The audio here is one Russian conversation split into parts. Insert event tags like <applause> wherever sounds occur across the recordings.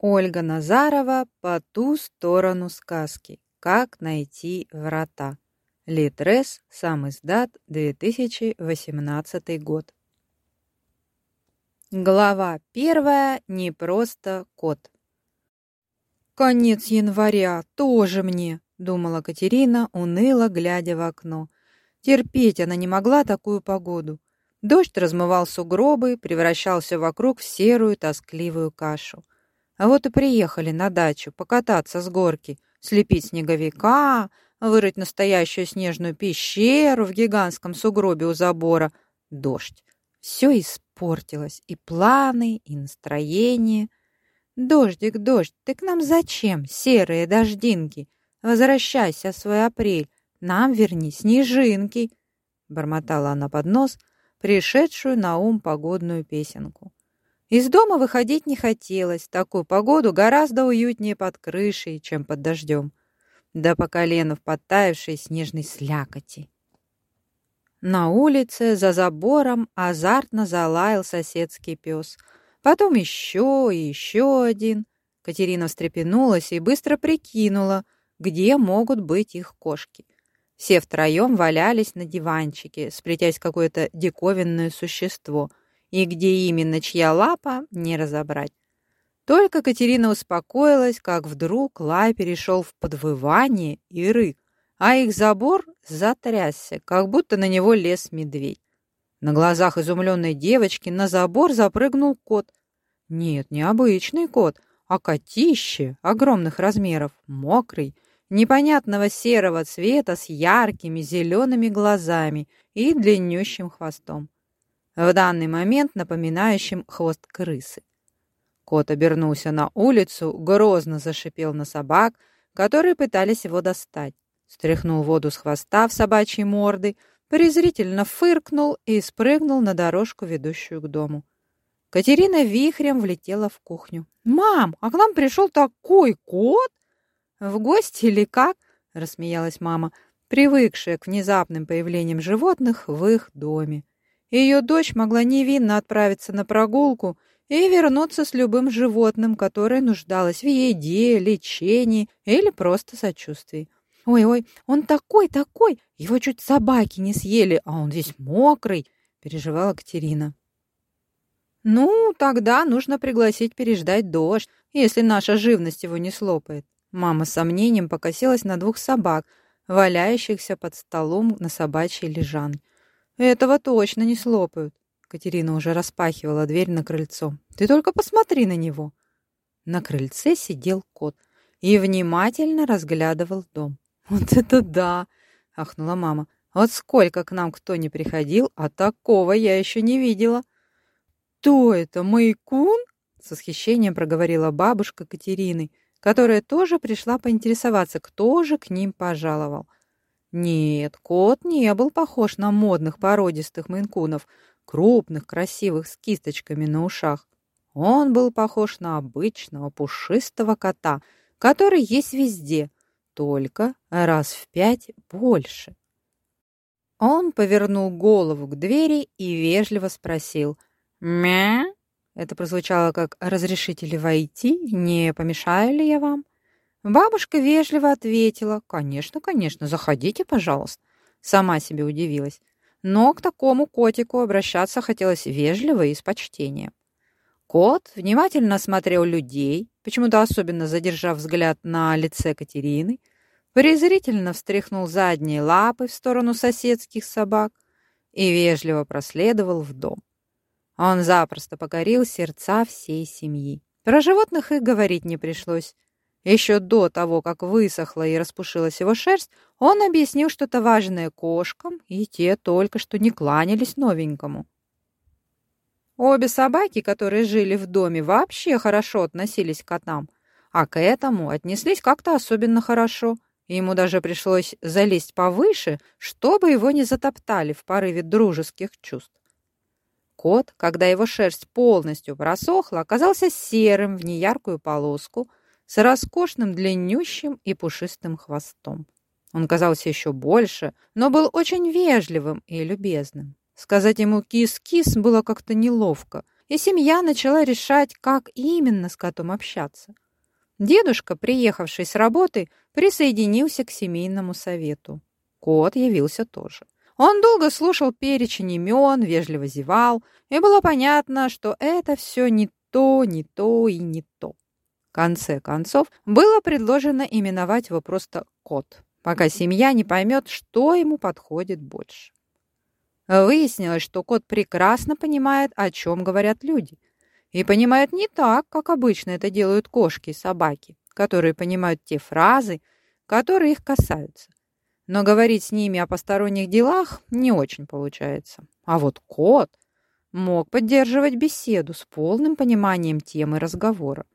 Ольга Назарова «По ту сторону сказки. Как найти врата». Литрес, сам издат, 2018 год. Глава первая. Не просто кот. «Конец января, тоже мне», — думала Катерина, уныло глядя в окно. Терпеть она не могла такую погоду. Дождь размывал сугробы, превращался вокруг в серую тоскливую кашу. А вот и приехали на дачу покататься с горки, слепить снеговика, вырыть настоящую снежную пещеру в гигантском сугробе у забора. Дождь. Все испортилось, и планы, и настроение. Дождик, дождь, ты к нам зачем, серые дождинки? Возвращайся свой апрель, нам верни снежинки, бормотала она под нос, пришедшую на ум погодную песенку. Из дома выходить не хотелось, такую погоду гораздо уютнее под крышей, чем под дождем, да по колено в подтаявшей снежной слякоти. На улице за забором азартно залаял соседский пес. Потом еще и еще один. Катерина встрепенулась и быстро прикинула, где могут быть их кошки. Все втроем валялись на диванчике, сплетясь какое-то диковинное существо — и где именно чья лапа, не разобрать. Только Катерина успокоилась, как вдруг лай перешел в подвывание и рык, а их забор затрясся, как будто на него лез медведь. На глазах изумленной девочки на забор запрыгнул кот. Нет, не обычный кот, а котище огромных размеров, мокрый, непонятного серого цвета с яркими зелеными глазами и длиннющим хвостом в данный момент напоминающим хвост крысы. Кот обернулся на улицу, грозно зашипел на собак, которые пытались его достать, стряхнул воду с хвоста в собачьей морды, презрительно фыркнул и спрыгнул на дорожку, ведущую к дому. Катерина вихрем влетела в кухню. «Мам, а к нам пришел такой кот!» «В гости или как?» — рассмеялась мама, привыкшая к внезапным появлениям животных в их доме. Ее дочь могла невинно отправиться на прогулку и вернуться с любым животным, которое нуждалось в еде, лечении или просто сочувствии. «Ой-ой, он такой-такой! Его чуть собаки не съели, а он весь мокрый!» — переживала Катерина. «Ну, тогда нужно пригласить переждать дождь, если наша живность его не слопает». Мама с сомнением покосилась на двух собак, валяющихся под столом на собачьей лежанке. Этого точно не слопают. Катерина уже распахивала дверь на крыльцо. Ты только посмотри на него. На крыльце сидел кот и внимательно разглядывал дом. <laughs> Вот это да, ахнула мама. Вот сколько к нам кто не приходил, а такого я еще не видела. Кто это, Майкун? С восхищением проговорила бабушка Катерины, которая тоже пришла поинтересоваться, кто же к ним пожаловал. Нет, кот не был похож на модных породистых мейнкунов, крупных, красивых, с кисточками на ушах. Он был похож на обычного пушистого кота, который есть везде, только раз в пять больше. Он повернул голову к двери и вежливо спросил «Мя?» Это прозвучало как «Разрешите войти? Не помешаю ли я вам?» Бабушка вежливо ответила: "Конечно, конечно, заходите, пожалуйста". Сама себе удивилась. Но к такому котику обращаться хотелось вежливо и с почтением. Кот внимательно осмотрел людей, почему-то особенно задержав взгляд на лице Катерины, презрительно встряхнул задние лапы в сторону соседских собак и вежливо проследовал в дом. Он запросто покорил сердца всей семьи. Про животных и говорить не пришлось. Еще до того, как высохла и распушилась его шерсть, он объяснил что-то важное кошкам, и те только что не кланялись новенькому. Обе собаки, которые жили в доме, вообще хорошо относились к котам, а к этому отнеслись как-то особенно хорошо. Ему даже пришлось залезть повыше, чтобы его не затоптали в порыве дружеских чувств. Кот, когда его шерсть полностью просохла, оказался серым в неяркую полоску, с роскошным длиннющим и пушистым хвостом. Он казался еще больше, но был очень вежливым и любезным. Сказать ему «кис-кис» было как-то неловко, и семья начала решать, как именно с котом общаться. Дедушка, приехавший с работы, присоединился к семейному совету. Кот явился тоже. Он долго слушал перечень имен, вежливо зевал, и было понятно, что это все не то, не то и не то. Конце концов, было предложено именовать его просто «кот», пока семья не поймет, что ему подходит больше. Выяснилось, что кот прекрасно понимает, о чем говорят люди. И понимает не так, как обычно это делают кошки и собаки, которые понимают те фразы, которые их касаются но говорить с ними о посторонних делах не очень получается. А вот кот мог поддерживать беседу с полным пониманием темы разговора.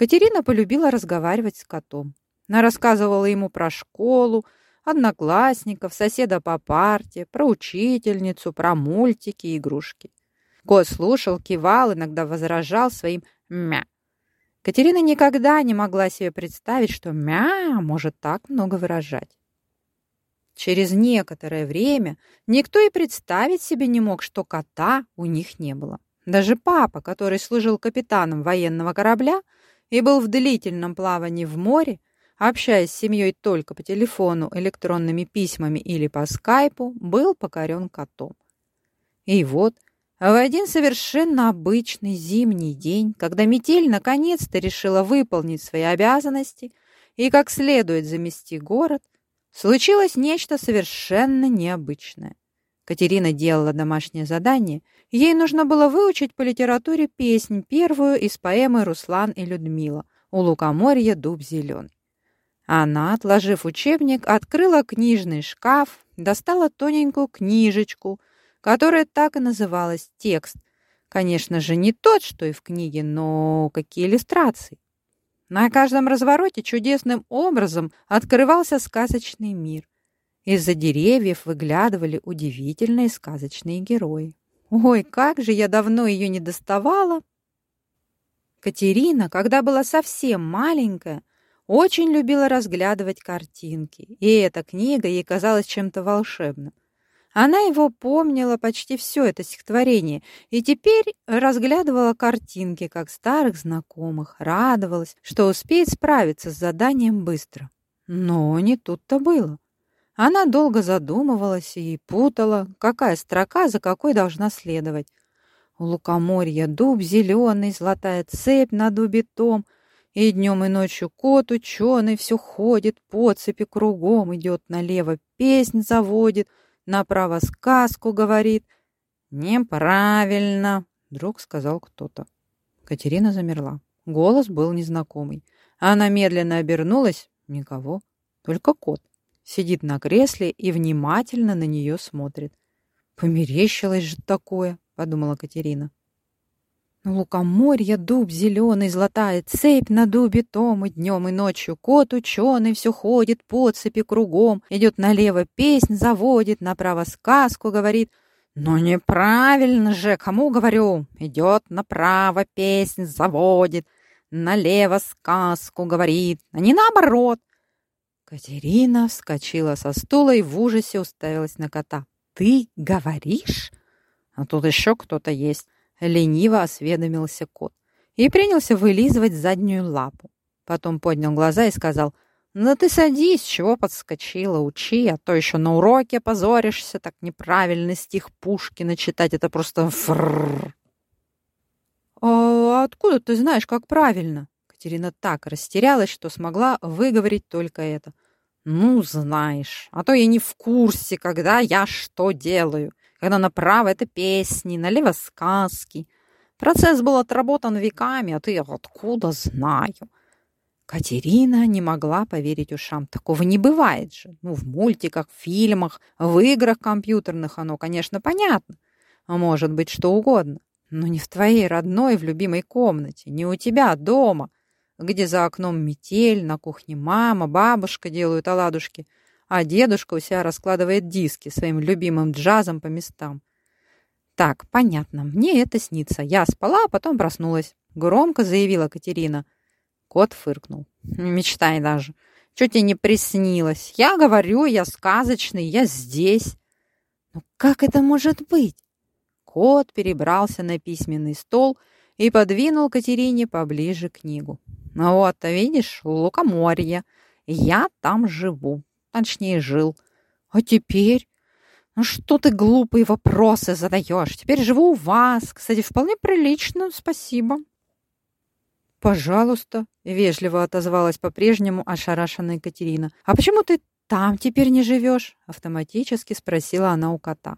Катерина полюбила разговаривать с котом. Она рассказывала ему про школу, одноклассников, соседа по парте, про учительницу, про мультики и игрушки. Кот слушал, кивал, иногда возражал своим «мя». Катерина никогда не могла себе представить, что «мя» может так много выражать. Через некоторое время никто и представить себе не мог, что кота у них не было. Даже папа, который служил капитаном военного корабля и был в длительном плавании в море, общаясь с семьей только по телефону, электронными письмами или по скайпу, был покорен котом. И вот в один совершенно обычный зимний день, когда метель наконец-то решила выполнить свои обязанности и как следует замести город, Случилось нечто совершенно необычное. Катерина делала домашнее задание, ей нужно было выучить по литературе песнь, первую из поэмы «Руслан и Людмила» «У лукоморья дуб зеленый». Она, отложив учебник, открыла книжный шкаф, достала тоненькую книжечку, которая так и называлась «Текст». Конечно же, не тот, что и в книге, но какие иллюстрации. На каждом развороте чудесным образом открывался сказочный мир. Из-за деревьев выглядывали удивительные сказочные герои. Ой, как же я давно ее не доставала! Катерина, когда была совсем маленькая, очень любила разглядывать картинки, и эта книга ей казалась чем-то волшебным. Она его помнила почти все это стихотворение и теперь разглядывала картинки, как старых знакомых, радовалась, что успеет справиться с заданием быстро. Но не тут-то было. Она долго задумывалась и путала, какая строка за какой должна следовать. У лукоморья дуб зеленый, золотая цепь на дубе том, и днем и ночью кот ученый все ходит по цепи кругом, идет налево, песнь заводит — направо сказку говорит. Неправильно, вдруг сказал кто-то. Катерина замерла. Голос был незнакомый. Она медленно обернулась. Никого, только кот. Сидит на кресле и внимательно на нее смотрит. «Померещилось же такое», — подумала Катерина. На лукоморье дуб зеленый, золотая цепь на дубе том, и днем, и ночью кот ученый все ходит по цепи кругом, идет налево песнь заводит, направо сказку говорит. Но неправильно же, кому говорю, идет направо песнь заводит, налево сказку говорит, а не наоборот. Катерина вскочила со стула и в ужасе уставилась на кота. «Ты говоришь?» «А тут еще кто-то есть». Лениво осведомился кот и принялся вылизывать заднюю лапу. Потом поднял глаза и сказал, «Ну ты садись, чего подскочила, учи, а то еще на уроке позоришься, так неправильно стих Пушкина читать, это просто фрррр». «А откуда ты знаешь, как правильно?» Катерина так растерялась, что смогла выговорить только это. «Ну, знаешь, а то я не в курсе, когда я что делаю когда направо это песни, налево сказки. Процесс был отработан веками, а ты откуда знаю? Катерина не могла поверить ушам. Такого не бывает же. Ну, в мультиках, в фильмах, в играх компьютерных оно, конечно, понятно. А может быть, что угодно. Но не в твоей родной, в любимой комнате, не у тебя дома, где за окном метель, на кухне мама, бабушка делают оладушки – а дедушка у себя раскладывает диски своим любимым джазом по местам. «Так, понятно, мне это снится. Я спала, а потом проснулась», — громко заявила Катерина. Кот фыркнул. «Мечтай даже. Чуть тебе не приснилось. Я говорю, я сказочный, я здесь». «Но как это может быть?» Кот перебрался на письменный стол и подвинул Катерине поближе книгу. «Ну вот, видишь, лукоморье. Я там живу. Точнее, жил. А теперь? Ну что ты глупые вопросы задаешь? Теперь живу у вас. Кстати, вполне прилично, спасибо». «Пожалуйста», — вежливо отозвалась по-прежнему ошарашенная Екатерина. «А почему ты там теперь не живешь?» — автоматически спросила она у кота.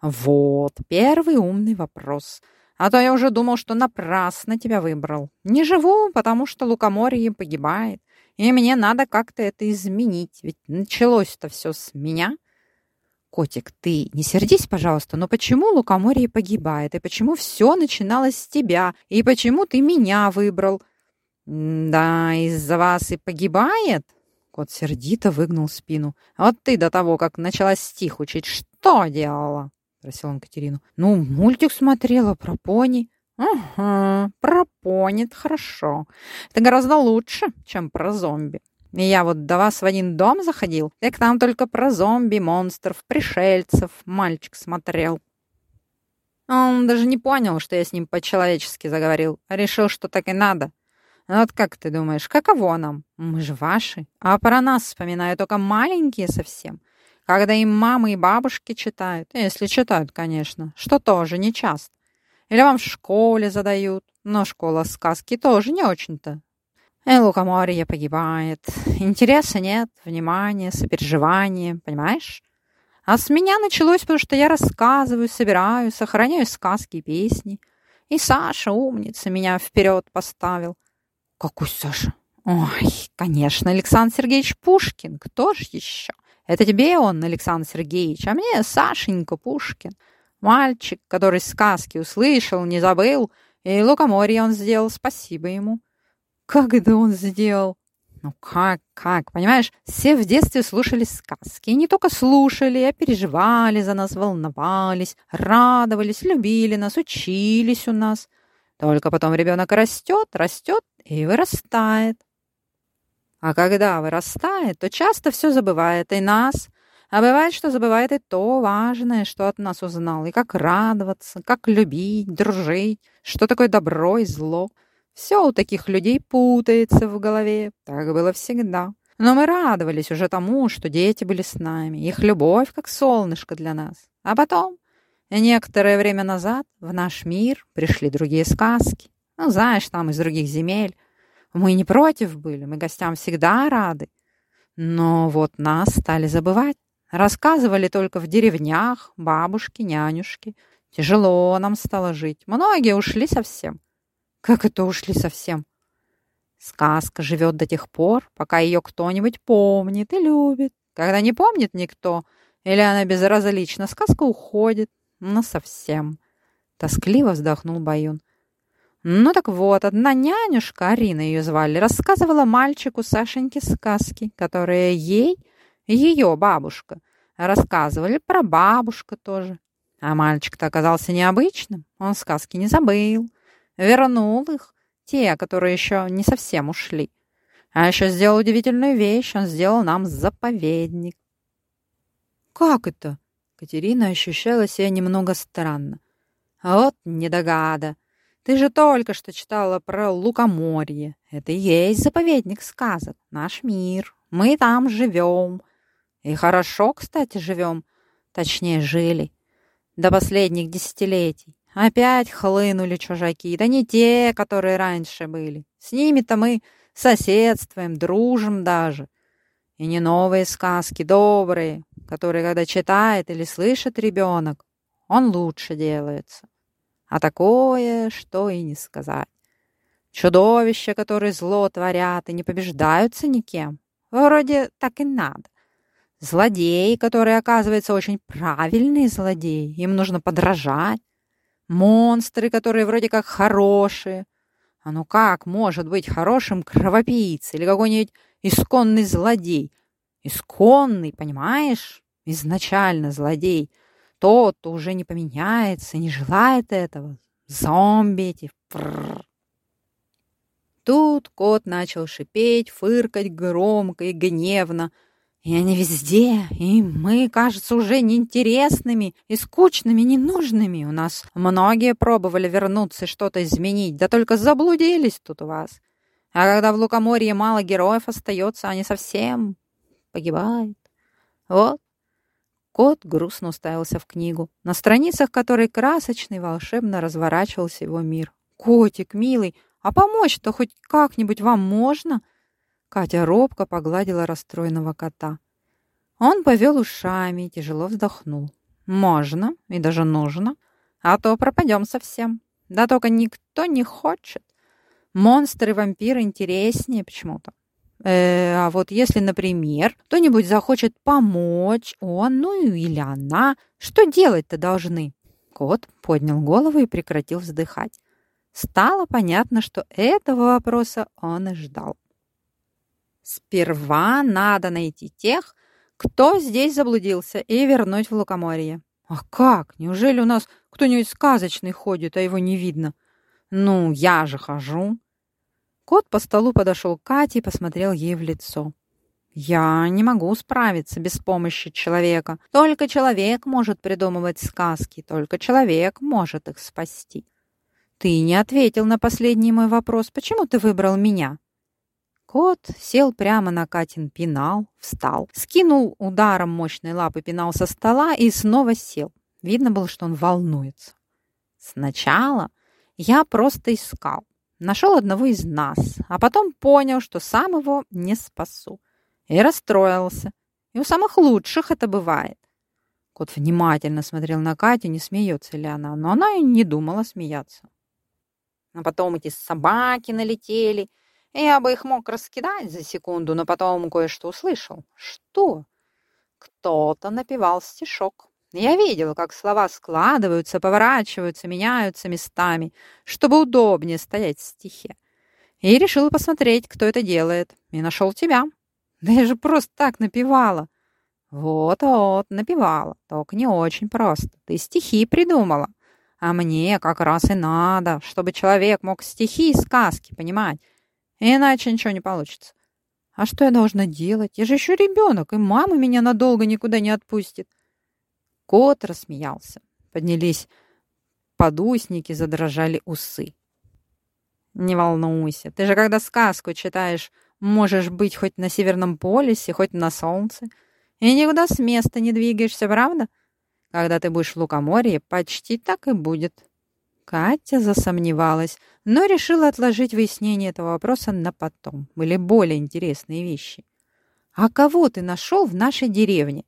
«Вот, первый умный вопрос. А то я уже думал, что напрасно тебя выбрал. Не живу, потому что лукоморье погибает, и мне надо как-то это изменить, ведь началось-то все с меня». «Котик, ты не сердись, пожалуйста, но почему лукоморье погибает, и почему все начиналось с тебя, и почему ты меня выбрал?» «Да, из-за вас и погибает?» Кот сердито выгнул спину. «А вот ты до того, как начала стих учить, что делала?» Спросил он Катерину. «Ну, мультик смотрела про пони». «Ага, про пони, это хорошо. Это гораздо лучше, чем про зомби. И я вот до вас в один дом заходил, так там только про зомби, монстров, пришельцев мальчик смотрел. Он даже не понял, что я с ним по-человечески заговорил, а решил, что так и надо. Ну вот как ты думаешь, каково нам? Мы же ваши. А про нас вспоминают только маленькие совсем. Когда им мамы и бабушки читают, если читают, конечно, что тоже не часто. Или вам в школе задают, но школа сказки тоже не очень-то и э, лукоморье погибает. Интереса нет, внимания, сопереживания, понимаешь? А с меня началось, потому что я рассказываю, собираю, сохраняю сказки и песни. И Саша, умница, меня вперед поставил. Какой Саша? Ой, конечно, Александр Сергеевич Пушкин. Кто же еще? Это тебе он, Александр Сергеевич, а мне Сашенька Пушкин. Мальчик, который сказки услышал, не забыл, и лукоморье он сделал, спасибо ему. Как это он сделал? Ну как, как, понимаешь, все в детстве слушали сказки. И не только слушали, а переживали за нас, волновались, радовались, любили нас, учились у нас. Только потом ребенок растет, растет и вырастает. А когда вырастает, то часто все забывает и нас, а бывает, что забывает и то важное, что от нас узнал, и как радоваться, как любить, дружить, что такое добро и зло — все у таких людей путается в голове. Так было всегда. Но мы радовались уже тому, что дети были с нами. Их любовь как солнышко для нас. А потом, некоторое время назад, в наш мир пришли другие сказки. Ну, знаешь, там из других земель. Мы не против были, мы гостям всегда рады. Но вот нас стали забывать. Рассказывали только в деревнях, бабушки, нянюшки. Тяжело нам стало жить. Многие ушли совсем. Как это ушли совсем? Сказка живет до тех пор, пока ее кто-нибудь помнит и любит. Когда не помнит никто, или она безразлична, сказка уходит. Ну, совсем. Тоскливо вздохнул Баюн. Ну так вот, одна нянюшка, Арина ее звали, рассказывала мальчику Сашеньке сказки, которые ей, ее бабушка, рассказывали про бабушку тоже. А мальчик-то оказался необычным, он сказки не забыл вернул их, те, которые еще не совсем ушли. А еще сделал удивительную вещь, он сделал нам заповедник. «Как это?» Катерина ощущала себя немного странно. «А вот недогада. Ты же только что читала про лукоморье. Это и есть заповедник сказок, наш мир. Мы там живем. И хорошо, кстати, живем. Точнее, жили. До последних десятилетий. Опять хлынули чужаки, да не те, которые раньше были. С ними-то мы соседствуем, дружим даже. И не новые сказки, добрые, которые, когда читает или слышит ребенок, он лучше делается. А такое, что и не сказать. Чудовища, которые зло творят и не побеждаются никем. Вроде так и надо. Злодеи, которые, оказывается, очень правильные злодеи. Им нужно подражать. Монстры, которые вроде как хорошие. А ну как может быть хорошим кровопийца или какой-нибудь исконный злодей? Исконный, понимаешь? Изначально злодей. Тот, кто уже не поменяется, не желает этого. Зомби эти. Прррр. Тут кот начал шипеть, фыркать громко и гневно. И они везде, и мы, кажется, уже неинтересными и скучными, ненужными. У нас многие пробовали вернуться и что-то изменить, да только заблудились тут у вас. А когда в Лукоморье мало героев остается, они совсем погибают. Вот. Кот грустно уставился в книгу, на страницах которой красочный волшебно разворачивался его мир. «Котик, милый, а помочь-то хоть как-нибудь вам можно?» Катя робко погладила расстроенного кота. Он повел ушами и тяжело вздохнул. «Можно и даже нужно, а то пропадем совсем. Да только никто не хочет. Монстры и вампиры интереснее почему-то. Э, а вот если, например, кто-нибудь захочет помочь, он, ну или она, что делать-то должны?» Кот поднял голову и прекратил вздыхать. Стало понятно, что этого вопроса он и ждал. Сперва надо найти тех, кто здесь заблудился, и вернуть в Лукоморье. А как? Неужели у нас кто-нибудь сказочный ходит, а его не видно? Ну, я же хожу. Кот по столу подошел к Кате и посмотрел ей в лицо. «Я не могу справиться без помощи человека. Только человек может придумывать сказки, только человек может их спасти». «Ты не ответил на последний мой вопрос. Почему ты выбрал меня?» Кот сел прямо на Катин пенал, встал, скинул ударом мощной лапы пенал со стола и снова сел. Видно было, что он волнуется. Сначала я просто искал. Нашел одного из нас, а потом понял, что сам его не спасу. И расстроился. И у самых лучших это бывает. Кот внимательно смотрел на Катю, не смеется ли она, но она и не думала смеяться. А потом эти собаки налетели, я бы их мог раскидать за секунду, но потом кое-что услышал. Что? Кто-то напевал стишок. Я видел, как слова складываются, поворачиваются, меняются местами, чтобы удобнее стоять в стихе. И решил посмотреть, кто это делает. И нашел тебя. <laughs> Да я же просто так напевала. Вот-вот, напевала. Только не очень просто. Ты стихи придумала. А мне как раз и надо, чтобы человек мог стихи и сказки понимать. Иначе ничего не получится. А что я должна делать? Я же еще ребенок, и мама меня надолго никуда не отпустит. Кот рассмеялся. Поднялись подусники, задрожали усы. Не волнуйся, ты же когда сказку читаешь, можешь быть хоть на Северном полюсе, хоть на солнце, и никуда с места не двигаешься, правда? Когда ты будешь в Лукоморье, почти так и будет. Катя засомневалась, но решила отложить выяснение этого вопроса на потом. Были более интересные вещи. «А кого ты нашел в нашей деревне?»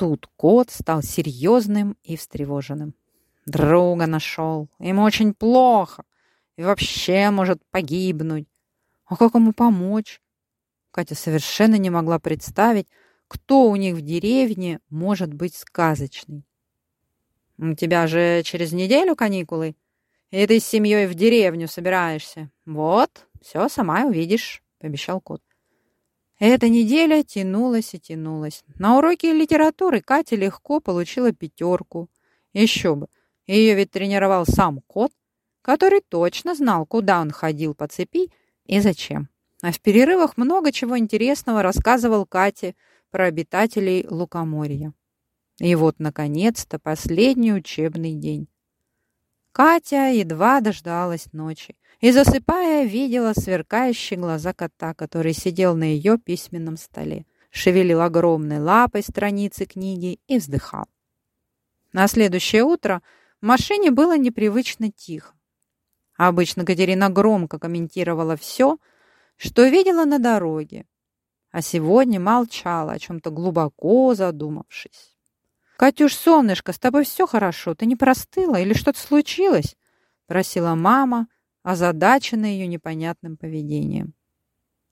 Тут кот стал серьезным и встревоженным. «Друга нашел. Ему очень плохо. И вообще может погибнуть. А как ему помочь?» Катя совершенно не могла представить, кто у них в деревне может быть сказочный. У тебя же через неделю каникулы, и ты с семьей в деревню собираешься. Вот, все сама увидишь, — пообещал кот. Эта неделя тянулась и тянулась. На уроке литературы Катя легко получила пятерку. Еще бы, ее ведь тренировал сам кот, который точно знал, куда он ходил по цепи и зачем. А в перерывах много чего интересного рассказывал Кате про обитателей Лукоморья. И вот, наконец-то, последний учебный день. Катя едва дождалась ночи и, засыпая, видела сверкающие глаза кота, который сидел на ее письменном столе, шевелил огромной лапой страницы книги и вздыхал. На следующее утро в машине было непривычно тихо. Обычно Катерина громко комментировала все, что видела на дороге, а сегодня молчала, о чем-то глубоко задумавшись. «Катюш, солнышко, с тобой все хорошо? Ты не простыла или что-то случилось?» — просила мама, озадаченная ее непонятным поведением.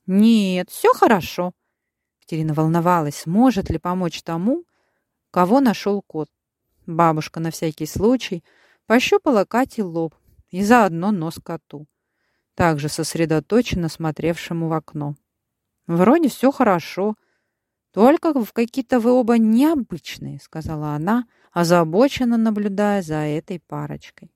«Нет, все хорошо». Катерина волновалась, может ли помочь тому, кого нашел кот. Бабушка на всякий случай пощупала Кате лоб и заодно нос коту, также сосредоточенно смотревшему в окно. «Вроде все хорошо», «Только в какие-то вы оба необычные», — сказала она, озабоченно наблюдая за этой парочкой.